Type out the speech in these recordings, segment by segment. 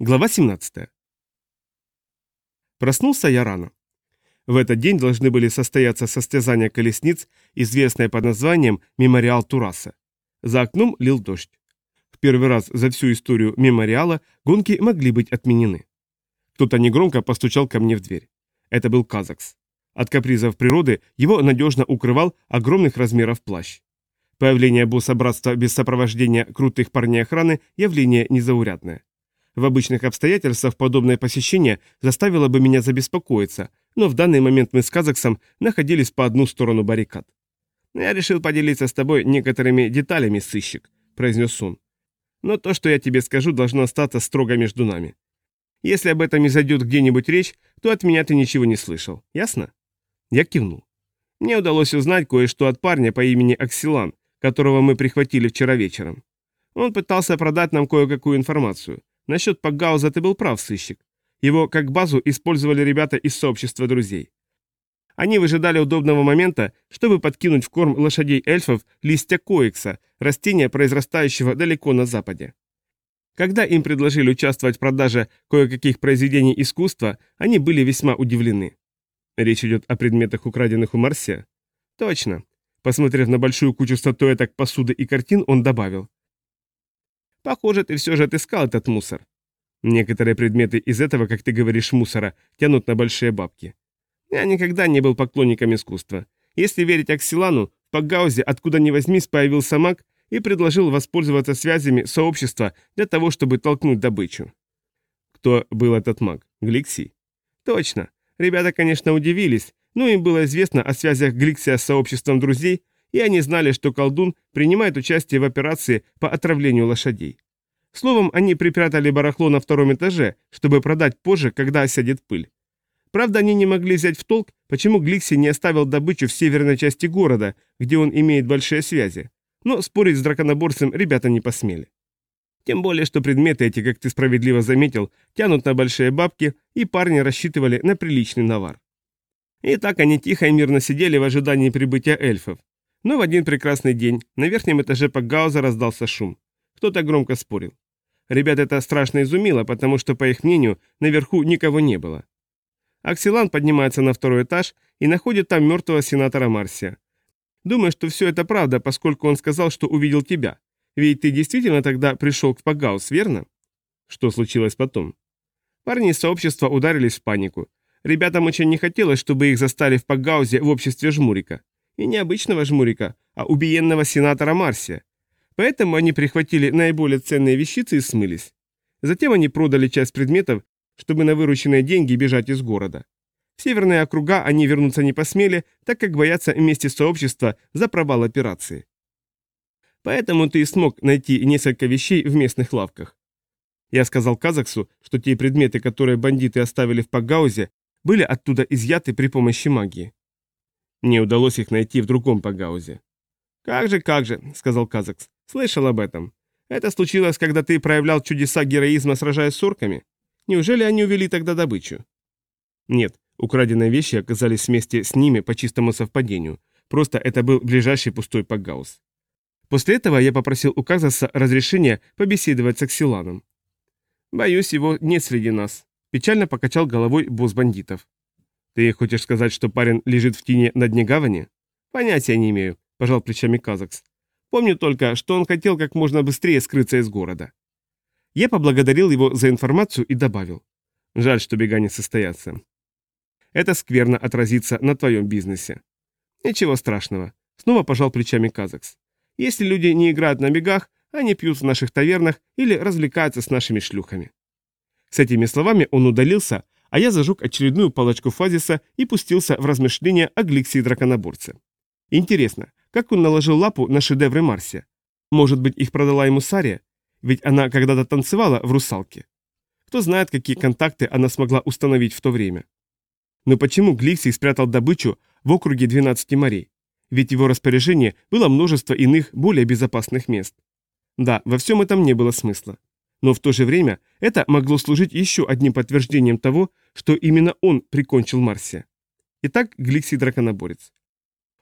Глава 17. Проснулся я рано. В этот день должны были состояться состязания колесниц, известное под названием «Мемориал Тураса». За окном лил дождь. В первый раз за всю историю мемориала гонки могли быть отменены. Кто-то негромко постучал ко мне в дверь. Это был Казакс. От капризов природы его надежно укрывал огромных размеров плащ. Появление босса братства без сопровождения крутых парней охраны – явление незаурядное. В обычных обстоятельствах подобное посещение заставило бы меня забеспокоиться, но в данный момент мы с Казаксом находились по одну сторону баррикад. «Я решил поделиться с тобой некоторыми деталями, сыщик», — произнес он. «Но то, что я тебе скажу, должно остаться строго между нами. Если об этом и зайдет где-нибудь речь, то от меня ты ничего не слышал. Ясно?» Я кивнул. Мне удалось узнать кое-что от парня по имени Аксилан, которого мы прихватили вчера вечером. Он пытался продать нам кое-какую информацию. Насчет Пагауза ты был прав, сыщик. Его как базу использовали ребята из сообщества друзей. Они выжидали удобного момента, чтобы подкинуть в корм лошадей эльфов листья коекса, растения, произрастающего далеко на западе. Когда им предложили участвовать в продаже кое-каких произведений искусства, они были весьма удивлены. Речь идет о предметах, украденных у Марсия? Точно. Посмотрев на большую кучу статуэток, посуды и картин, он добавил. Похоже, ты все же отыскал этот мусор. Некоторые предметы из этого, как ты говоришь, мусора, тянут на большие бабки. Я никогда не был поклонником искусства. Если верить Аксилану, в Пагаузе откуда ни возьмись появился маг и предложил воспользоваться связями сообщества для того, чтобы толкнуть добычу. Кто был этот маг? Гликсий? Точно. Ребята, конечно, удивились, но им было известно о связях Гликсия с сообществом друзей, и они знали, что колдун принимает участие в операции по отравлению лошадей. Словом, они припрятали барахло на втором этаже, чтобы продать позже, когда осядет пыль. Правда, они не могли взять в толк, почему Гликси не оставил добычу в северной части города, где он имеет большие связи. Но спорить с драконоборцем ребята не посмели. Тем более, что предметы эти, как ты справедливо заметил, тянут на большие бабки, и парни рассчитывали на приличный навар. И так они тихо и мирно сидели в ожидании прибытия эльфов. Но в один прекрасный день на верхнем этаже Пакгауза раздался шум. Кто-то громко спорил. Ребят это страшно изумило, потому что, по их мнению, наверху никого не было. Аксилан поднимается на второй этаж и находит там мертвого сенатора Марсия. Думаю, что все это правда, поскольку он сказал, что увидел тебя. Ведь ты действительно тогда пришел к Пагаус, верно? Что случилось потом? Парни из сообщества ударились в панику. Ребятам очень не хотелось, чтобы их застали в Пагаузе в обществе жмурика. И не обычного жмурика, а убиенного сенатора Марсия. Поэтому они прихватили наиболее ценные вещицы и смылись. Затем они продали часть предметов, чтобы на вырученные деньги бежать из города. В северные округа они вернуться не посмели, так как боятся вместе сообщества за провал операции. Поэтому ты и смог найти несколько вещей в местных лавках. Я сказал Казаксу, что те предметы, которые бандиты оставили в Пагаузе, были оттуда изъяты при помощи магии. Мне удалось их найти в другом Пагаузе. «Как же, как же», — сказал Казакс. «Слышал об этом. Это случилось, когда ты проявлял чудеса героизма, сражаясь с орками? Неужели они увели тогда добычу?» «Нет, украденные вещи оказались вместе с ними по чистому совпадению. Просто это был ближайший пустой Пагаус. После этого я попросил у Казаса разрешения побеседовать с Аксиланом. «Боюсь, его нет среди нас», – печально покачал головой босс бандитов. «Ты хочешь сказать, что парень лежит в тени на дне гавани?» «Понятия не имею», – пожал плечами Казакс. «Помню только, что он хотел как можно быстрее скрыться из города». Я поблагодарил его за информацию и добавил. «Жаль, что бега не состоятся. Это скверно отразится на твоем бизнесе». «Ничего страшного», – снова пожал плечами Казакс. «Если люди не играют на бегах, они пьют в наших тавернах или развлекаются с нашими шлюхами». С этими словами он удалился, а я зажег очередную палочку фазиса и пустился в размышления о Гликсе и драконоборце. Интересно, как он наложил лапу на шедевры Марсия? Может быть, их продала ему Сария? Ведь она когда-то танцевала в «Русалке». Кто знает, какие контакты она смогла установить в то время. Но почему Гликсий спрятал добычу в округе 12 морей? Ведь его распоряжении было множество иных, более безопасных мест. Да, во всем этом не было смысла. Но в то же время это могло служить еще одним подтверждением того, что именно он прикончил Марсия. Итак, Гликсий драконоборец.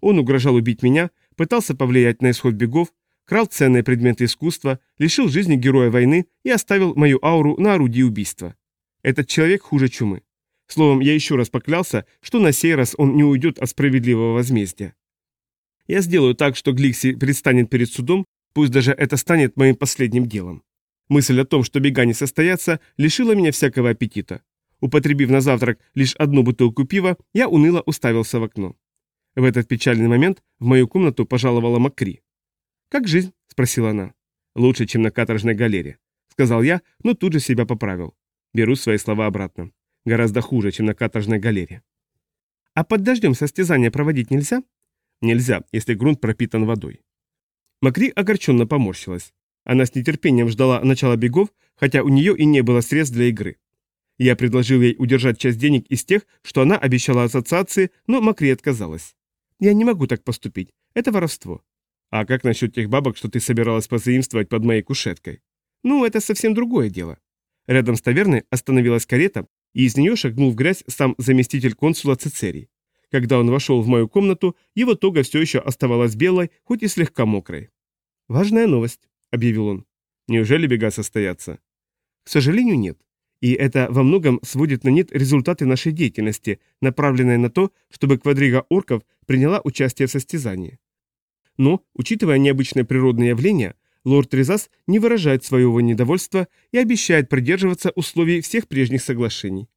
Он угрожал убить меня, пытался повлиять на исход бегов, крал ценные предметы искусства, лишил жизни героя войны и оставил мою ауру на орудии убийства. Этот человек хуже чумы. Словом, я еще раз поклялся, что на сей раз он не уйдет от справедливого возмездия. Я сделаю так, что Гликси предстанет перед судом, пусть даже это станет моим последним делом. Мысль о том, что бега не состоятся, лишила меня всякого аппетита. Употребив на завтрак лишь одну бутылку пива, я уныло уставился в окно. В этот печальный момент в мою комнату пожаловала Макри. «Как жизнь?» – спросила она. «Лучше, чем на каторжной галере», – сказал я, но тут же себя поправил. Беру свои слова обратно. Гораздо хуже, чем на каторжной галере. «А под дождем состязания проводить нельзя?» «Нельзя, если грунт пропитан водой». Макри огорченно поморщилась. Она с нетерпением ждала начала бегов, хотя у нее и не было средств для игры. Я предложил ей удержать часть денег из тех, что она обещала ассоциации, но Макри отказалась. «Я не могу так поступить. Это воровство». «А как насчет тех бабок, что ты собиралась позаимствовать под моей кушеткой?» «Ну, это совсем другое дело». Рядом с таверной остановилась карета, и из нее шагнул в грязь сам заместитель консула Цицерий. Когда он вошел в мою комнату, его тога все еще оставалась белой, хоть и слегка мокрой. «Важная новость», — объявил он. «Неужели бега состоятся?» «К сожалению, нет. И это во многом сводит на нет результаты нашей деятельности, направленные на то, чтобы квадрига орков приняла участие в состязании. Но, учитывая необычное природное явление, лорд Резас не выражает своего недовольства и обещает придерживаться условий всех прежних соглашений.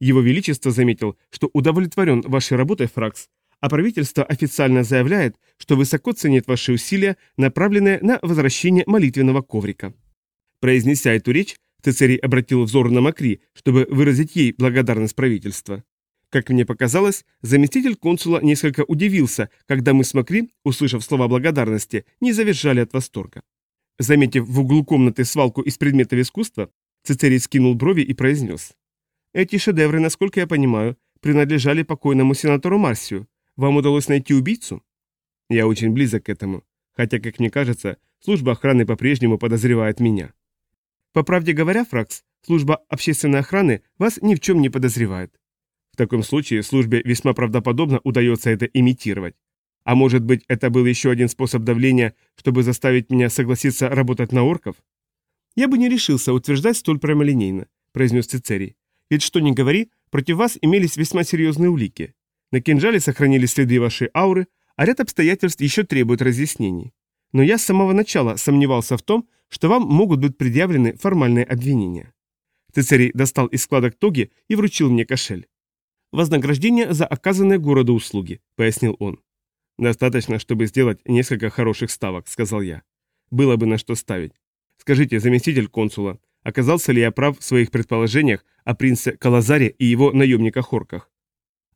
Его Величество заметил, что удовлетворен вашей работой, Фракс, а правительство официально заявляет, что высоко ценит ваши усилия, направленные на возвращение молитвенного коврика. Произнеся эту речь, Цицерий обратил взор на Макри, чтобы выразить ей благодарность правительства. Как мне показалось, заместитель консула несколько удивился, когда мы с Макри, услышав слова благодарности, не завизжали от восторга. Заметив в углу комнаты свалку из предметов искусства, Цицерий скинул брови и произнес. «Эти шедевры, насколько я понимаю, принадлежали покойному сенатору Марсию. Вам удалось найти убийцу?» «Я очень близок к этому, хотя, как мне кажется, служба охраны по-прежнему подозревает меня». По правде говоря, Фракс, служба общественной охраны вас ни в чем не подозревает. В таком случае службе весьма правдоподобно удается это имитировать. А может быть, это был еще один способ давления, чтобы заставить меня согласиться работать на орков? Я бы не решился утверждать столь прямолинейно, произнес Цицерий. Ведь что ни говори, против вас имелись весьма серьезные улики. На кинжале сохранились следы вашей ауры, а ряд обстоятельств еще требует разъяснений. Но я с самого начала сомневался в том, что вам могут быть предъявлены формальные обвинения. Цицерий достал из складок тоги и вручил мне кошель. «Вознаграждение за оказанные городу услуги», — пояснил он. «Достаточно, чтобы сделать несколько хороших ставок», — сказал я. «Было бы на что ставить. Скажите, заместитель консула, оказался ли я прав в своих предположениях о принце Калазаре и его наемниках-орках?»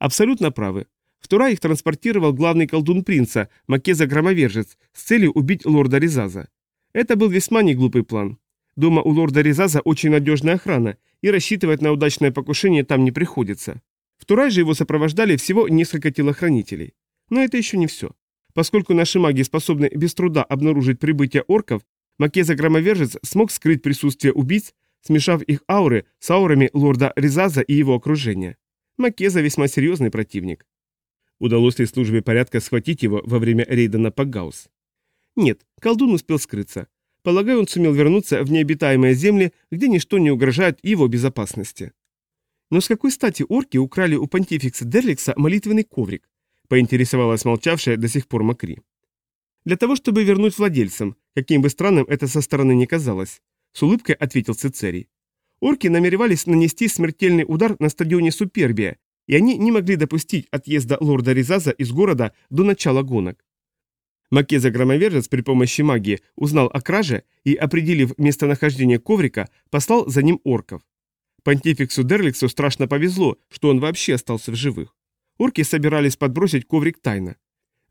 «Абсолютно правы. В Тура их транспортировал главный колдун принца, Макеза-громовержец, с целью убить лорда Резаза. Это был весьма неглупый план. Дома у лорда Резаза очень надежная охрана, и рассчитывать на удачное покушение там не приходится. В Турай же его сопровождали всего несколько телохранителей. Но это еще не все. Поскольку наши маги способны без труда обнаружить прибытие орков, Макеза-громовержец смог скрыть присутствие убийц, смешав их ауры с аурами лорда Резаза и его окружения. Макеза весьма серьезный противник. Удалось ли службе порядка схватить его во время рейда на Пагаус? Нет, колдун успел скрыться. Полагаю, он сумел вернуться в необитаемые земли, где ничто не угрожает его безопасности. Но с какой стати орки украли у понтификса Дерликса молитвенный коврик? Поинтересовалась молчавшая до сих пор Макри. Для того, чтобы вернуть владельцам, каким бы странным это со стороны не казалось, с улыбкой ответил Цицерий. Орки намеревались нанести смертельный удар на стадионе Супербия, и они не могли допустить отъезда лорда Ризаза из города до начала гонок. Макеза-громовержец при помощи магии узнал о краже и, определив местонахождение коврика, послал за ним орков. Понтификсу Дерликсу страшно повезло, что он вообще остался в живых. Орки собирались подбросить коврик тайно.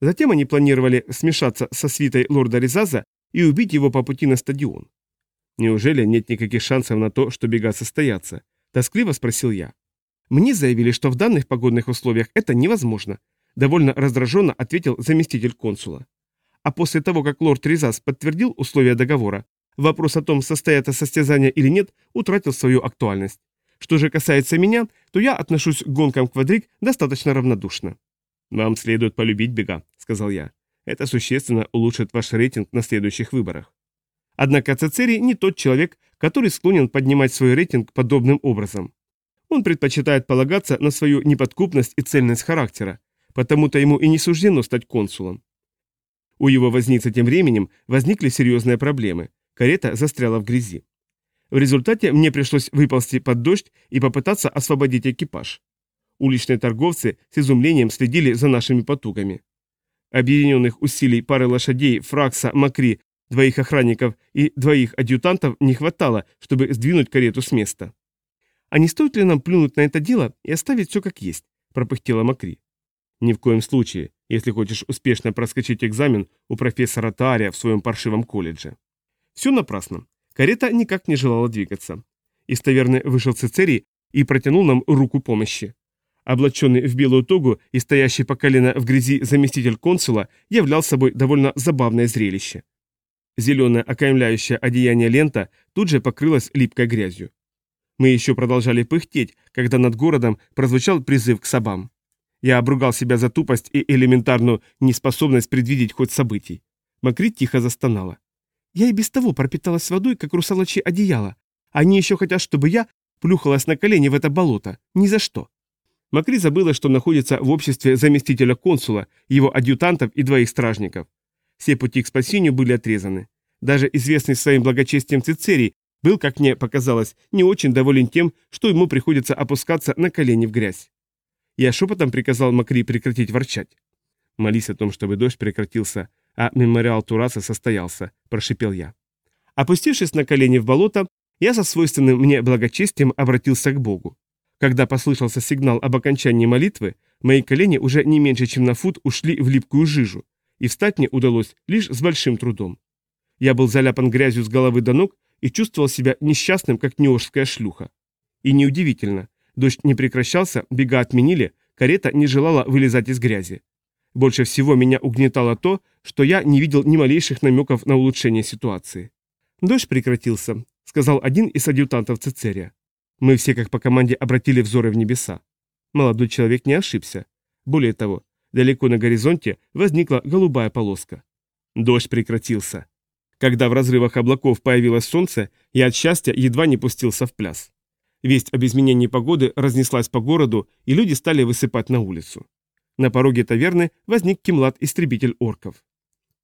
Затем они планировали смешаться со свитой лорда Резаза и убить его по пути на стадион. «Неужели нет никаких шансов на то, что бега состоятся?» – тоскливо спросил я. «Мне заявили, что в данных погодных условиях это невозможно», – довольно раздраженно ответил заместитель консула. А после того, как лорд Ризас подтвердил условия договора, вопрос о том, состоятся состязания или нет, утратил свою актуальность. Что же касается меня, то я отношусь к гонкам квадрик достаточно равнодушно. «Вам следует полюбить бега», — сказал я. Это существенно улучшит ваш рейтинг на следующих выборах. Однако Цицерий не тот человек, который склонен поднимать свой рейтинг подобным образом. Он предпочитает полагаться на свою неподкупность и цельность характера, потому-то ему и не суждено стать консулом. У его возницы тем временем возникли серьезные проблемы. Карета застряла в грязи. В результате мне пришлось выползти под дождь и попытаться освободить экипаж. Уличные торговцы с изумлением следили за нашими потугами. Объединенных усилий пары лошадей, Фракса, Макри, двоих охранников и двоих адъютантов не хватало, чтобы сдвинуть карету с места. «А не стоит ли нам плюнуть на это дело и оставить все как есть?» – пропыхтела Макри. «Ни в коем случае, если хочешь успешно проскочить экзамен у профессора Таария в своем паршивом колледже». Все напрасно. Карета никак не желала двигаться. Из таверны вышел Цицерий и протянул нам руку помощи. Облаченный в белую тогу и стоящий по колено в грязи заместитель консула являл собой довольно забавное зрелище. Зеленое окаймляющее одеяние лента тут же покрылось липкой грязью. Мы еще продолжали пыхтеть, когда над городом прозвучал призыв к собам. Я обругал себя за тупость и элементарную неспособность предвидеть ход событий. Макрит тихо застонала. Я и без того пропиталась водой, как русалочи одеяло. Они еще хотят, чтобы я плюхалась на колени в это болото. Ни за что. Макри забыла, что находится в обществе заместителя консула, его адъютантов и двоих стражников. Все пути к спасению были отрезаны. Даже известный своим благочестием Цицерий был, как мне показалось, не очень доволен тем, что ему приходится опускаться на колени в грязь. Я шепотом приказал Макри прекратить ворчать. Молись о том, чтобы дождь прекратился, а мемориал Тураса состоялся, прошипел я. Опустившись на колени в болото, я со свойственным мне благочестием обратился к Богу. Когда послышался сигнал об окончании молитвы, мои колени уже не меньше, чем на фут ушли в липкую жижу, и встать мне удалось лишь с большим трудом. Я был заляпан грязью с головы до ног и чувствовал себя несчастным, как неожская шлюха. И неудивительно, дождь не прекращался, бега отменили, карета не желала вылезать из грязи. Больше всего меня угнетало то, что я не видел ни малейших намеков на улучшение ситуации. «Дождь прекратился», — сказал один из адъютантов Цицерия. Мы все как по команде обратили взоры в небеса. Молодой человек не ошибся. Более того, далеко на горизонте возникла голубая полоска. Дождь прекратился. Когда в разрывах облаков появилось солнце, я от счастья едва не пустился в пляс. Весть об изменении погоды разнеслась по городу, и люди стали высыпать на улицу. На пороге таверны возник Кимлад-истребитель орков.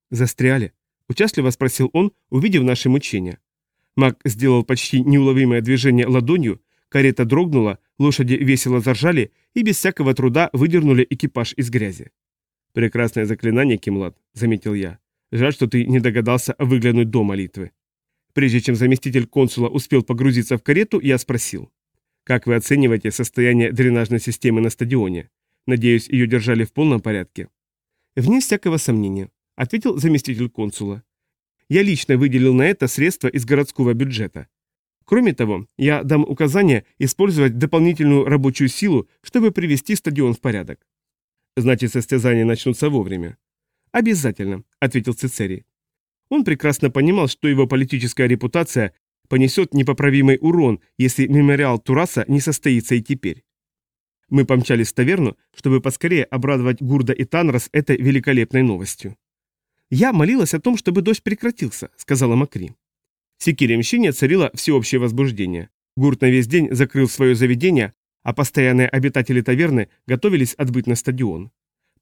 «Застряли?» – участливо спросил он, увидев наши мучения. Маг сделал почти неуловимое движение ладонью, карета дрогнула, лошади весело заржали и без всякого труда выдернули экипаж из грязи. «Прекрасное заклинание, Кимлад», — заметил я. Жаль, что ты не догадался выглянуть до молитвы. Прежде чем заместитель консула успел погрузиться в карету, я спросил. Как вы оцениваете состояние дренажной системы на стадионе? Надеюсь, ее держали в полном порядке? Вне всякого сомнения, ответил заместитель консула. Я лично выделил на это средства из городского бюджета. Кроме того, я дам указание использовать дополнительную рабочую силу, чтобы привести стадион в порядок. Значит, состязания начнутся вовремя. «Обязательно», — ответил Цицерий. Он прекрасно понимал, что его политическая репутация понесет непоправимый урон, если мемориал Тураса не состоится и теперь. Мы помчались в таверну, чтобы поскорее обрадовать Гурда и Танрос этой великолепной новостью. «Я молилась о том, чтобы дождь прекратился», — сказала Макри. В Секиремщине царило всеобщее возбуждение. Гурт на весь день закрыл свое заведение, а постоянные обитатели таверны готовились отбыть на стадион.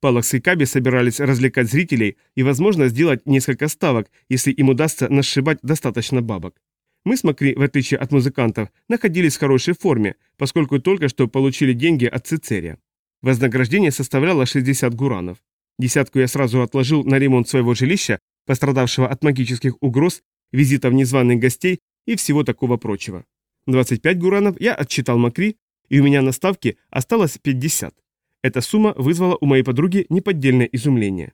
Палакс и Каби собирались развлекать зрителей и, возможно, сделать несколько ставок, если им удастся насшибать достаточно бабок. Мы с Макри, в отличие от музыкантов, находились в хорошей форме, поскольку только что получили деньги от Цицерия. Вознаграждение составляло 60 гуранов. Десятку я сразу отложил на ремонт своего жилища, пострадавшего от магических угроз, визитов незваных гостей и всего такого прочего. 25 гуранов я отчитал Макри, и у меня на ставке осталось 50. Эта сумма вызвала у моей подруги неподдельное изумление.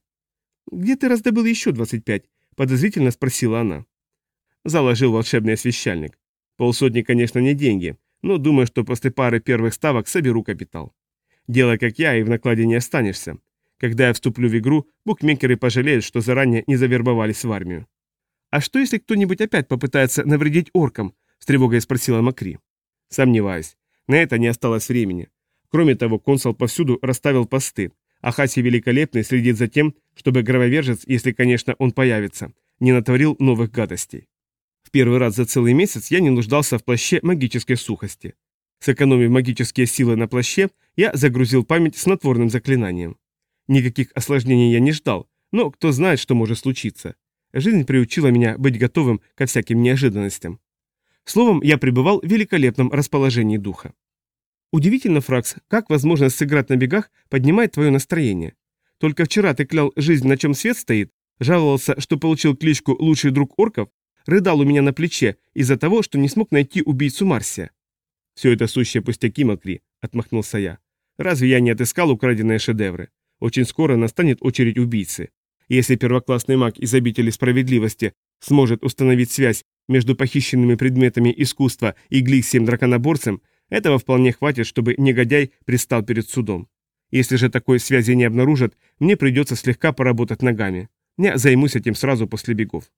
«Где ты раздобыл еще 25?» – подозрительно спросила она. Заложил волшебный освещальник. Полсотни, конечно, не деньги, но думаю, что после пары первых ставок соберу капитал. Делай как я, и в накладе не останешься. Когда я вступлю в игру, букмекеры пожалеют, что заранее не завербовались в армию. «А что, если кто-нибудь опять попытается навредить оркам?» – с тревогой спросила Макри. «Сомневаюсь. На это не осталось времени. Кроме того, консул повсюду расставил посты, а Хаси Великолепный следит за тем, чтобы громовержец, если, конечно, он появится, не натворил новых гадостей. В первый раз за целый месяц я не нуждался в плаще магической сухости. Сэкономив магические силы на плаще, я загрузил память снотворным заклинанием. Никаких осложнений я не ждал, но кто знает, что может случиться. Жизнь приучила меня быть готовым ко всяким неожиданностям. Словом, я пребывал в великолепном расположении духа. Удивительно, Фракс, как возможность сыграть на бегах поднимает твое настроение. Только вчера ты клял жизнь, на чем свет стоит, жаловался, что получил кличку «Лучший друг орков», рыдал у меня на плече из-за того, что не смог найти убийцу Марсия. «Все это сущие пустяки, Макри», — отмахнулся я. «Разве я не отыскал украденные шедевры? Очень скоро настанет очередь убийцы. Если первоклассный маг из обители справедливости сможет установить связь между похищенными предметами искусства и Гликсием-драконоборцем, этого вполне хватит, чтобы негодяй пристал перед судом. Если же такой связи не обнаружат, мне придется слегка поработать ногами. Я займусь этим сразу после бегов.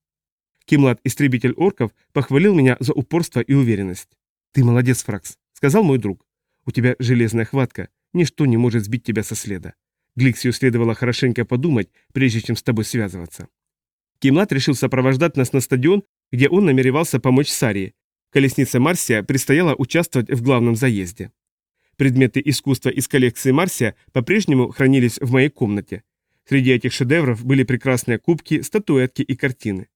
Кимлад, истребитель орков, похвалил меня за упорство и уверенность. «Ты молодец, Фракс», — сказал мой друг. «У тебя железная хватка, ничто не может сбить тебя со следа. Гликсию следовало хорошенько подумать, прежде чем с тобой связываться». Кимлад решил сопровождать нас на стадион, где он намеревался помочь Сарии, Колесница Марсия предстояло участвовать в главном заезде. Предметы искусства из коллекции Марсия по-прежнему хранились в моей комнате. Среди этих шедевров были прекрасные кубки, статуэтки и картины.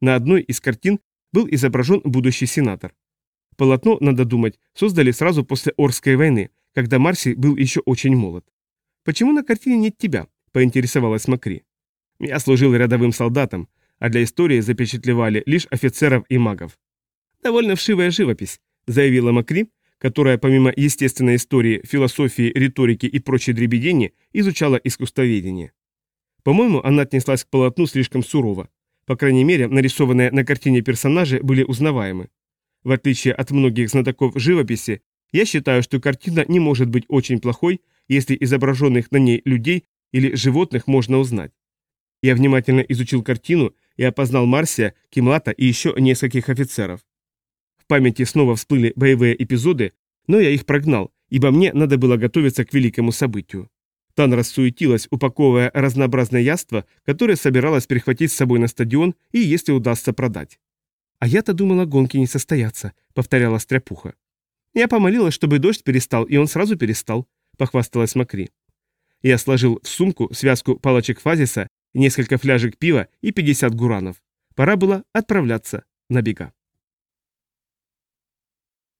На одной из картин был изображен будущий сенатор. Полотно, надо думать, создали сразу после Орской войны, когда Марсий был еще очень молод. «Почему на картине нет тебя?» – поинтересовалась Макри. «Я служил рядовым солдатом, а для истории запечатлевали лишь офицеров и магов. «Довольно вшивая живопись», — заявила Макри, которая помимо естественной истории, философии, риторики и прочей дребедени изучала искусствоведение. По-моему, она отнеслась к полотну слишком сурово. По крайней мере, нарисованные на картине персонажи были узнаваемы. В отличие от многих знатоков живописи, я считаю, что картина не может быть очень плохой, если изображенных на ней людей или животных можно узнать. Я внимательно изучил картину и опознал Марсия, Кимлата и еще нескольких офицеров. В памяти снова всплыли боевые эпизоды, но я их прогнал, ибо мне надо было готовиться к великому событию. Тан рассуетилась, упаковывая разнообразное яство, которое собиралась перехватить с собой на стадион и, если удастся, продать. «А я-то думала, гонки не состоятся», — повторяла Стряпуха. «Я помолилась, чтобы дождь перестал, и он сразу перестал», — похвасталась Макри. Я сложил в сумку связку палочек фазиса, несколько фляжек пива и 50 гуранов. Пора было отправляться на бега.